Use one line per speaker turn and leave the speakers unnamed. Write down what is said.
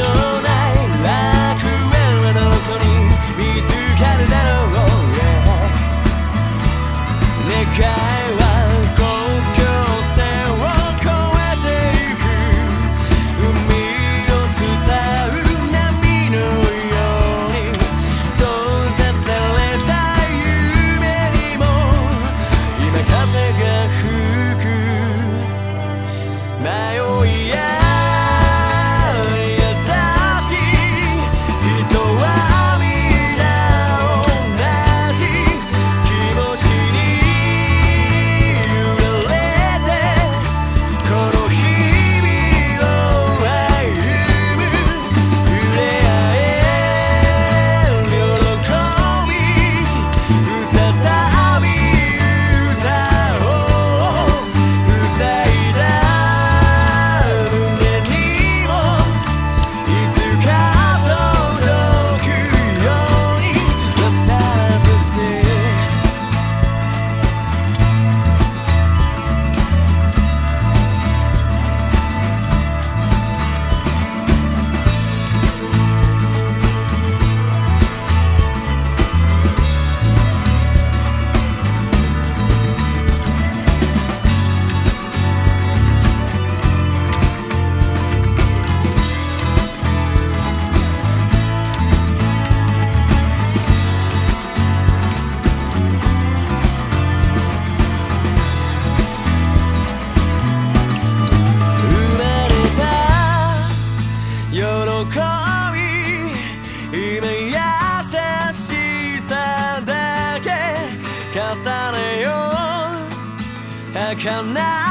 know. Now.